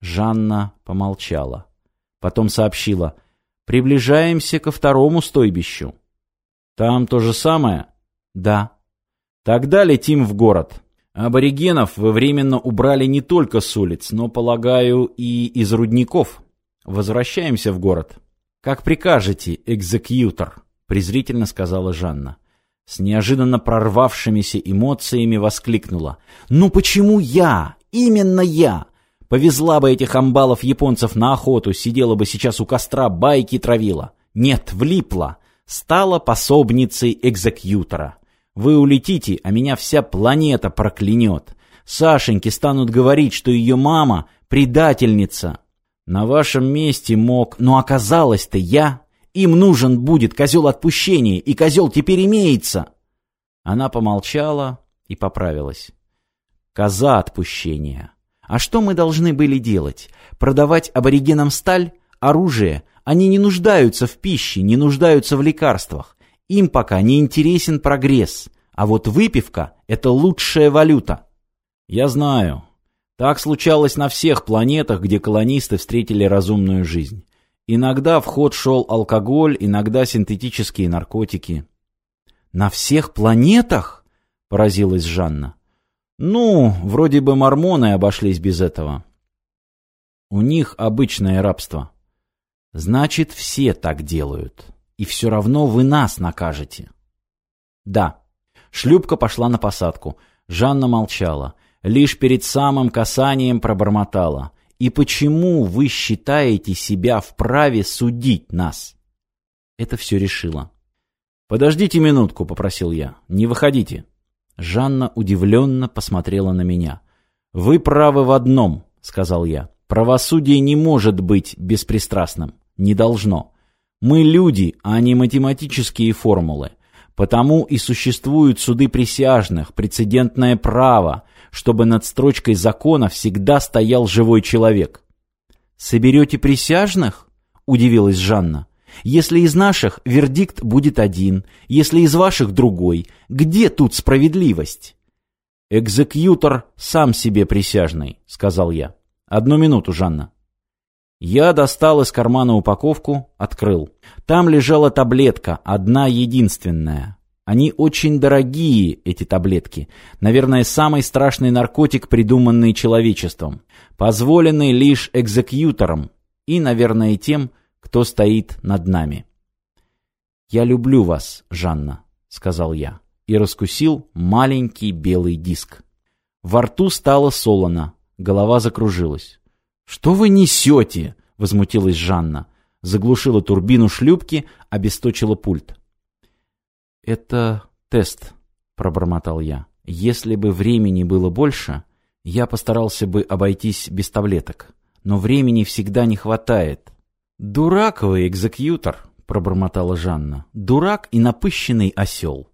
Жанна помолчала. Потом сообщила. «Приближаемся ко второму стойбищу». «Там то же самое?» «Да». «Тогда летим в город». Аборигенов вы временно убрали не только с улиц, но, полагаю, и из рудников. Возвращаемся в город. Как прикажете, экзекьютор, презрительно сказала Жанна. С неожиданно прорвавшимися эмоциями воскликнула. «Ну почему я? Именно я! Повезла бы этих амбалов японцев на охоту, сидела бы сейчас у костра, байки травила. Нет, влипла. Стала пособницей экзекьютора. Вы улетите, а меня вся планета проклянет. Сашеньки станут говорить, что ее мама — предательница. На вашем месте мог... Но оказалось-то я. Им нужен будет козел отпущения, и козел теперь имеется. Она помолчала и поправилась. Коза отпущения. А что мы должны были делать? Продавать аборигенам сталь? Оружие? Они не нуждаются в пище, не нуждаются в лекарствах. Им пока не интересен прогресс, а вот выпивка – это лучшая валюта. Я знаю. Так случалось на всех планетах, где колонисты встретили разумную жизнь. Иногда в ход шел алкоголь, иногда синтетические наркотики. «На всех планетах?» – поразилась Жанна. «Ну, вроде бы мормоны обошлись без этого. У них обычное рабство. Значит, все так делают» и все равно вы нас накажете. Да. Шлюпка пошла на посадку. Жанна молчала. Лишь перед самым касанием пробормотала. И почему вы считаете себя вправе судить нас? Это все решило. «Подождите минутку», — попросил я. «Не выходите». Жанна удивленно посмотрела на меня. «Вы правы в одном», — сказал я. «Правосудие не может быть беспристрастным. Не должно. Мы люди, а не математические формулы. Потому и существуют суды присяжных, прецедентное право, чтобы над строчкой закона всегда стоял живой человек. «Соберете присяжных?» – удивилась Жанна. «Если из наших вердикт будет один, если из ваших другой, где тут справедливость?» «Экзекьютор сам себе присяжный», – сказал я. «Одну минуту, Жанна». Я достал из кармана упаковку, открыл. Там лежала таблетка, одна единственная. Они очень дорогие, эти таблетки. Наверное, самый страшный наркотик, придуманный человечеством. Позволенный лишь экзекьюторам и, наверное, тем, кто стоит над нами. «Я люблю вас, Жанна», — сказал я, и раскусил маленький белый диск. Во рту стало солоно, голова закружилась. «Что вы несете?» — возмутилась Жанна. Заглушила турбину шлюпки, обесточила пульт. «Это тест», — пробормотал я. «Если бы времени было больше, я постарался бы обойтись без таблеток. Но времени всегда не хватает». «Дурак вы, экзекьютор», — пробормотала Жанна. «Дурак и напыщенный осел».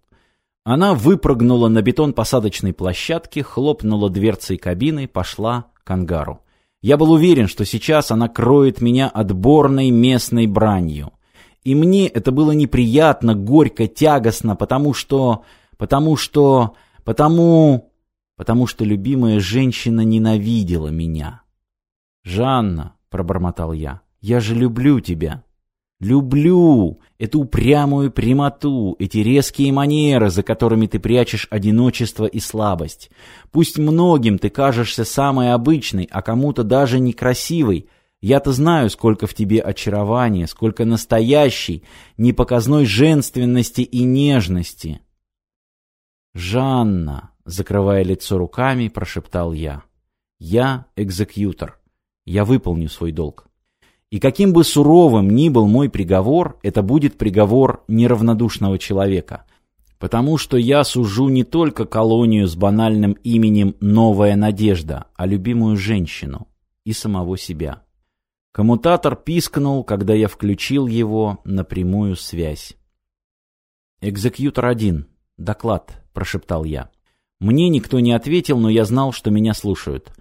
Она выпрыгнула на бетон посадочной площадки, хлопнула дверцей кабины, пошла к ангару. Я был уверен, что сейчас она кроет меня отборной местной бранью. И мне это было неприятно, горько, тягостно, потому что... потому что... потому... потому что любимая женщина ненавидела меня. «Жанна», — пробормотал я, — «я же люблю тебя». Люблю эту упрямую прямоту, эти резкие манеры, за которыми ты прячешь одиночество и слабость. Пусть многим ты кажешься самой обычной, а кому-то даже некрасивой. Я-то знаю, сколько в тебе очарования, сколько настоящей, непоказной женственности и нежности. «Жанна», — закрывая лицо руками, прошептал я, — «я экзекьютор. Я выполню свой долг». И каким бы суровым ни был мой приговор, это будет приговор неравнодушного человека. Потому что я сужу не только колонию с банальным именем «Новая надежда», а любимую женщину и самого себя. Коммутатор пискнул, когда я включил его на прямую связь. «Экзекьютор один. Доклад», — прошептал я. Мне никто не ответил, но я знал, что меня слушают.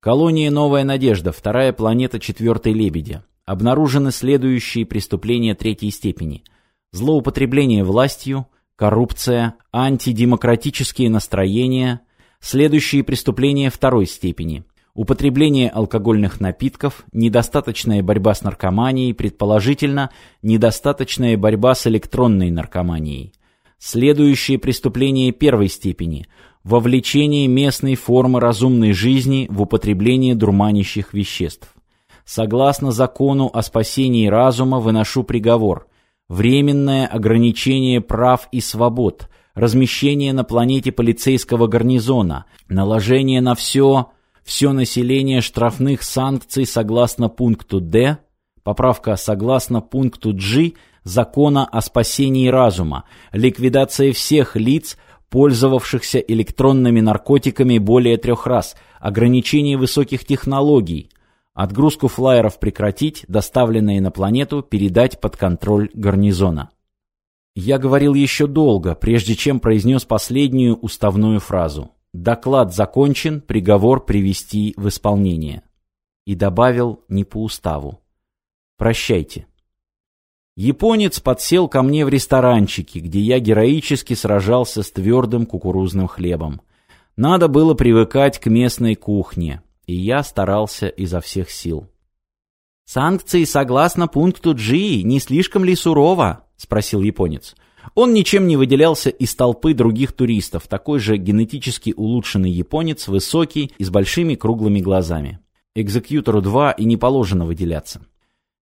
Колония «Новая надежда», вторая планета четвертой лебеди обнаружены следующие преступления третьей степени. Злоупотребление властью, коррупция, антидемократические настроения, следующие преступления второй степени. употребление алкогольных напитков, недостаточная борьба с наркоманией, предположительно, недостаточная борьба с электронной наркоманией. Следующие преступления первой степени – вовлечение местной формы разумной жизни в употребление дурманящих веществ. Согласно закону о спасении разума выношу приговор. Временное ограничение прав и свобод, размещение на планете полицейского гарнизона, наложение на все все население штрафных санкций согласно пункту Д, поправка согласно пункту G Закона о спасении разума, ликвидация всех лиц, пользовавшихся электронными наркотиками более трех раз, ограничение высоких технологий, отгрузку флайеров прекратить, доставленные на планету передать под контроль гарнизона. Я говорил еще долго, прежде чем произнес последнюю уставную фразу. Доклад закончен, приговор привести в исполнение. И добавил не по уставу. Прощайте. Японец подсел ко мне в ресторанчике, где я героически сражался с твердым кукурузным хлебом. Надо было привыкать к местной кухне, и я старался изо всех сил. «Санкции согласно пункту G не слишком ли сурово?» — спросил японец. Он ничем не выделялся из толпы других туристов, такой же генетически улучшенный японец, высокий и с большими круглыми глазами. Экзекьютору 2 и не положено выделяться.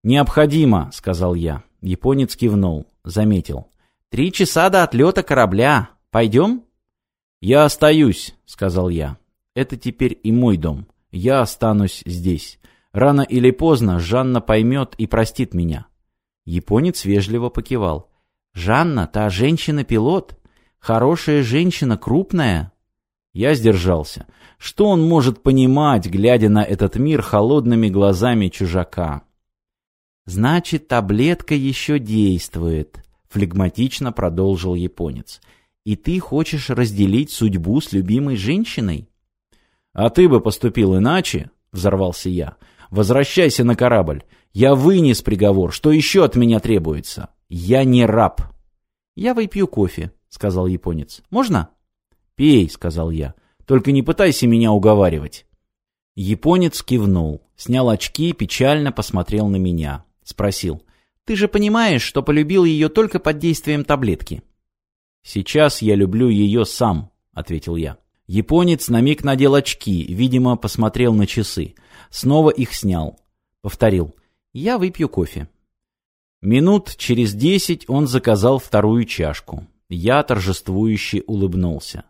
«Необходимо», — сказал я. Японец кивнул, заметил. «Три часа до отлета корабля. Пойдем?» «Я остаюсь», — сказал я. «Это теперь и мой дом. Я останусь здесь. Рано или поздно Жанна поймет и простит меня». Японец вежливо покивал. Жанна, та женщина-пилот. Хорошая женщина, крупная. Я сдержался. Что он может понимать, глядя на этот мир холодными глазами чужака? «Значит, таблетка еще действует», — флегматично продолжил японец. «И ты хочешь разделить судьбу с любимой женщиной?» «А ты бы поступил иначе», — взорвался я. «Возвращайся на корабль. Я вынес приговор. Что еще от меня требуется?» «Я не раб». «Я выпью кофе», — сказал японец. «Можно?» «Пей», — сказал я. «Только не пытайся меня уговаривать». Японец кивнул, снял очки, печально посмотрел на меня. Спросил. «Ты же понимаешь, что полюбил ее только под действием таблетки?» «Сейчас я люблю ее сам», — ответил я. Японец на миг надел очки, видимо, посмотрел на часы. Снова их снял. Повторил. «Я выпью кофе». Минут через десять он заказал вторую чашку. Я торжествующе улыбнулся.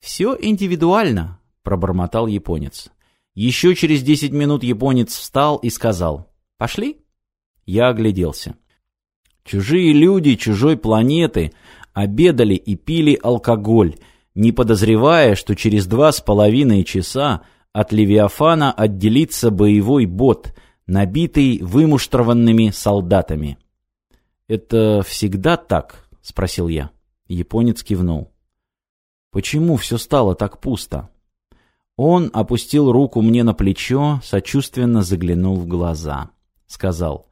«Все индивидуально», — пробормотал японец. Еще через десять минут японец встал и сказал «Пошли?» Я огляделся. Чужие люди чужой планеты обедали и пили алкоголь, не подозревая, что через два с половиной часа от Левиафана отделится боевой бот — набитый вымуштрованными солдатами. «Это всегда так?» — спросил я. Японец кивнул. «Почему все стало так пусто?» Он опустил руку мне на плечо, сочувственно заглянул в глаза. Сказал,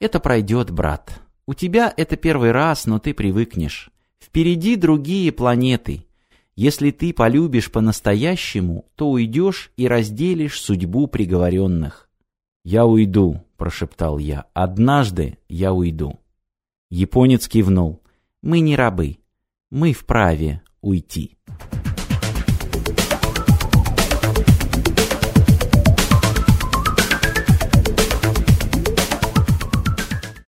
«Это пройдет, брат. У тебя это первый раз, но ты привыкнешь. Впереди другие планеты. Если ты полюбишь по-настоящему, то уйдешь и разделишь судьбу приговоренных. «Я уйду», — прошептал я. «Однажды я уйду». Японец кивнул. «Мы не рабы. Мы вправе уйти».